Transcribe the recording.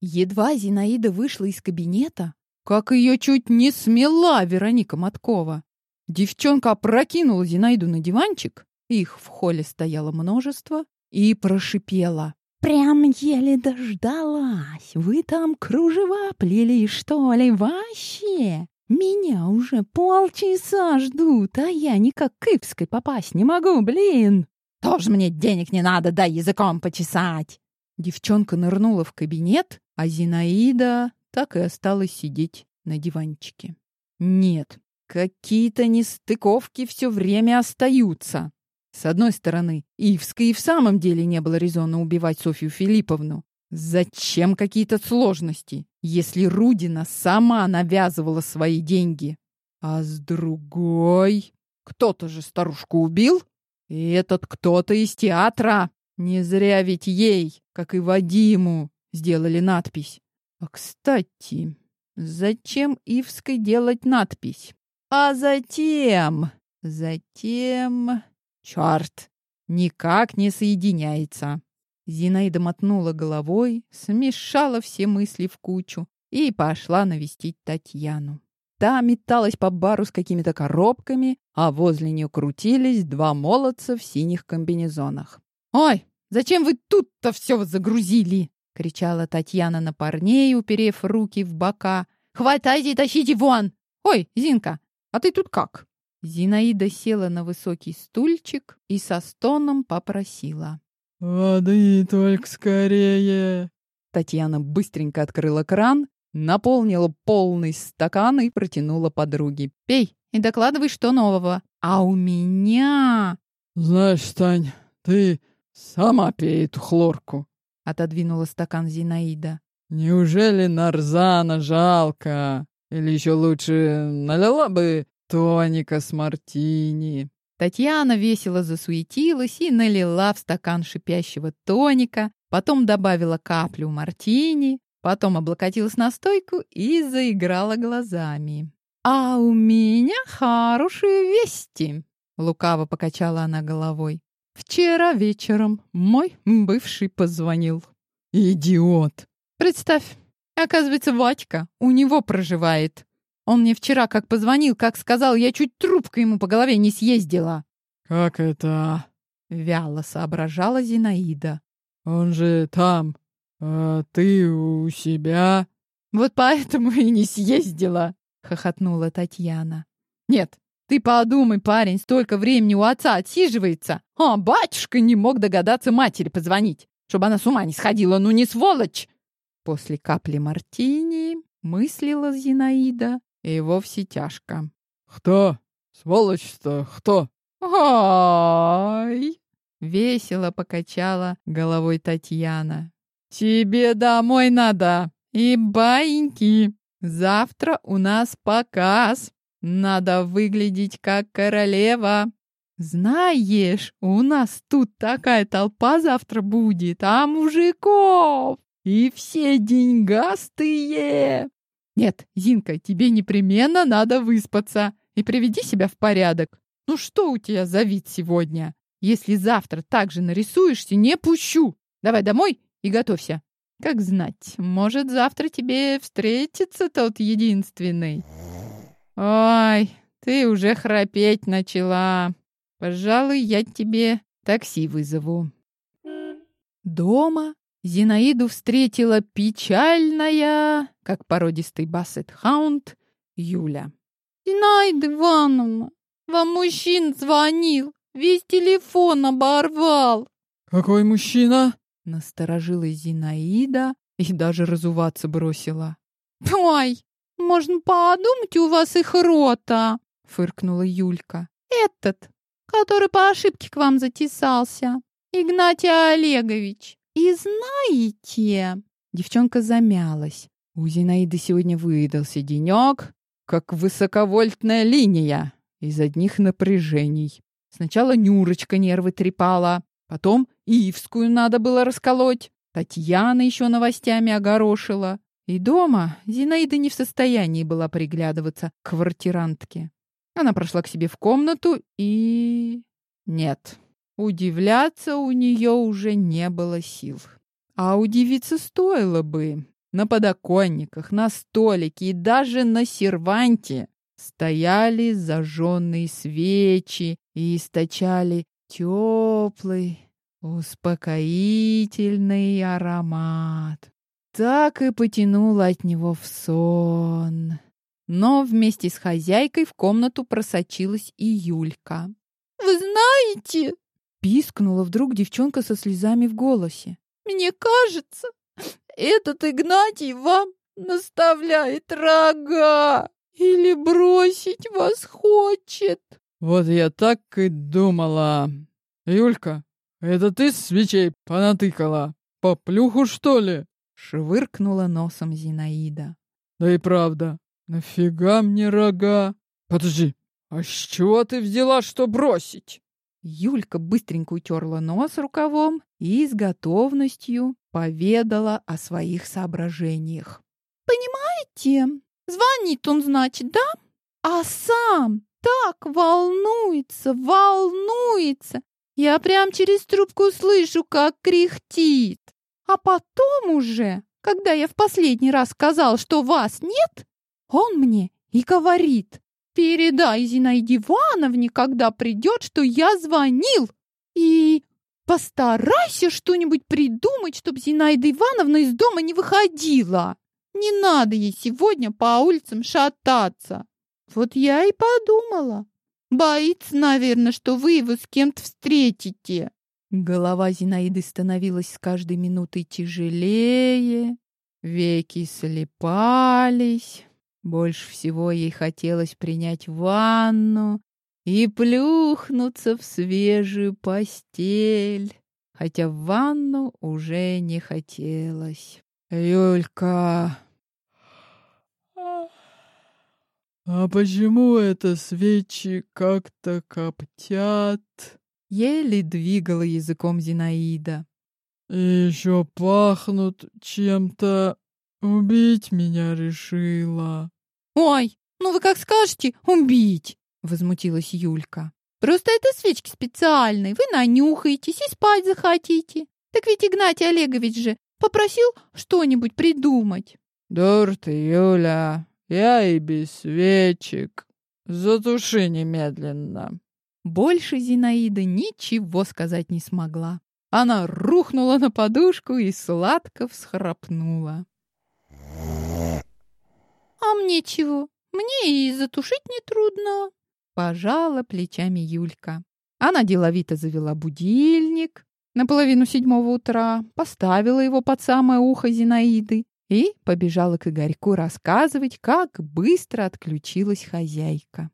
Едва Зинаида вышла из кабинета, как ее чуть не смела Вероника Маткова. Девчонка опрокинула Зинаиду на диванчик, их в холле стояло множество, и прошипела. «Прям еле дождалась! Вы там кружева плели, что ли, вообще? Меня уже полчаса ждут, а я никак к Ипской попасть не могу, блин!» «Тоже мне денег не надо, дай языком почесать!» Девчонка нырнула в кабинет, а Зинаида так и осталась сидеть на диванчике. Нет, какие-то нестыковки все время остаются. С одной стороны, Ивской и в самом деле не было резона убивать Софью Филипповну. Зачем какие-то сложности, если Рудина сама навязывала свои деньги? А с другой... Кто-то же старушку убил? И этот кто-то из театра. Не зря ведь ей, как и Вадиму, сделали надпись. А, кстати, зачем Ивской делать надпись? А затем... Затем... Черт! Никак не соединяется. Зинаида мотнула головой, смешала все мысли в кучу и пошла навестить Татьяну. Та металась по бару с какими-то коробками, а возле нее крутились два молодца в синих комбинезонах. «Ой, зачем вы тут-то все загрузили?» — кричала Татьяна на парней, уперев руки в бока. «Хватайте и тащите вон! Ой, Зинка, а ты тут как?» Зинаида села на высокий стульчик и со стоном попросила. «Воды только скорее!» Татьяна быстренько открыла кран Наполнила полный стакан и протянула подруге. «Пей и докладывай, что нового. А у меня...» «Знаешь, Тань, ты сама пей эту хлорку», — отодвинула стакан Зинаида. «Неужели Нарзана жалко? Или еще лучше налила бы тоника с мартини?» Татьяна весело засуетилась и налила в стакан шипящего тоника, потом добавила каплю мартини, Потом облокотилась на стойку и заиграла глазами. «А у меня хорошие вести!» Лукаво покачала она головой. «Вчера вечером мой бывший позвонил». «Идиот!» «Представь, оказывается, Ватька у него проживает. Он мне вчера как позвонил, как сказал, я чуть трубкой ему по голове не съездила». «Как это?» Вяло соображала Зинаида. «Он же там, «А ты у себя?» «Вот поэтому и не съездила», — хохотнула Татьяна. «Нет, ты подумай, парень, столько времени у отца отсиживается. А батюшка не мог догадаться матери позвонить, чтобы она с ума не сходила, ну не сволочь!» После капли мартини мыслила Зинаида и вовсе тяжко. «Кто? Сволочь-то кто?» «Ай!» — весело покачала головой Татьяна. «Тебе домой надо. И баиньки. Завтра у нас показ. Надо выглядеть как королева. Знаешь, у нас тут такая толпа завтра будет, а мужиков. И все деньгастые. Нет, Зинка, тебе непременно надо выспаться и приведи себя в порядок. Ну что у тебя за вид сегодня? Если завтра так же нарисуешься, не пущу. Давай домой и готовься. Как знать, может, завтра тебе встретится тот единственный. Ой, ты уже храпеть начала. Пожалуй, я тебе такси вызову. Дома Зинаиду встретила печальная, как породистый бассет-хаунд, Юля. «Зинаида Ивановна, вам мужчина звонил, весь телефон оборвал». «Какой мужчина?» Насторожилась Зинаида и даже разуваться бросила. «Ой, можно подумать, у вас их рота!» — фыркнула Юлька. «Этот, который по ошибке к вам затесался, Игнатий Олегович. И знаете...» Девчонка замялась. У Зинаиды сегодня выдался денек, как высоковольтная линия из одних напряжений. Сначала Нюрочка нервы трепала, потом Ивскую надо было расколоть. Татьяна еще новостями огорошила. И дома Зинаида не в состоянии была приглядываться к квартирантке. Она прошла к себе в комнату и... Нет, удивляться у нее уже не было сил. А удивиться стоило бы. На подоконниках, на столике и даже на серванте стояли зажженные свечи и источали теплый, успокоительный аромат. Так и потянуло от него в сон. Но вместе с хозяйкой в комнату просочилась и Юлька. «Вы знаете...» — пискнула вдруг девчонка со слезами в голосе. «Мне кажется, этот Игнатий вам наставляет рога или бросить вас хочет». «Вот я так и думала. Юлька, это ты свечей понатыкала? По плюху, что ли?» Швыркнула носом Зинаида. «Да и правда, нафига мне рога? Подожди, а с чего ты взяла, что бросить?» Юлька быстренько утерла нос рукавом и с готовностью поведала о своих соображениях. «Понимаете, звонит он, значит, да? А сам так волнуется, волнуется. Я прям через трубку слышу, как кряхтит. А потом уже, когда я в последний раз сказал, что вас нет, он мне и говорит, передай Зинаиде Ивановне, когда придет, что я звонил. И постарайся что-нибудь придумать, чтобы Зинаида Ивановна из дома не выходила. Не надо ей сегодня по улицам шататься. Вот я и подумала. Боится, наверное, что вы его с кем-то встретите. Голова Зинаиды становилась с каждой минутой тяжелее, веки слепались. Больше всего ей хотелось принять ванну и плюхнуться в свежую постель, хотя в ванну уже не хотелось. «Юлька, а почему это свечи как-то коптят?» Еле двигала языком Зинаида. И еще пахнут чем-то. Убить меня решила. Ой, ну вы как скажете, убить, возмутилась Юлька. Просто это свечки специальные, вы нанюхаетесь и спать захотите. Так ведь Игнатий Олегович же попросил что-нибудь придумать. Дур ты, Юля, я и без свечек. Затуши немедленно. Больше Зинаида ничего сказать не смогла. Она рухнула на подушку и сладко всхрапнула. «А мне чего? Мне и затушить нетрудно!» Пожала плечами Юлька. Она деловито завела будильник на половину седьмого утра, поставила его под самое ухо Зинаиды и побежала к Игорьку рассказывать, как быстро отключилась хозяйка.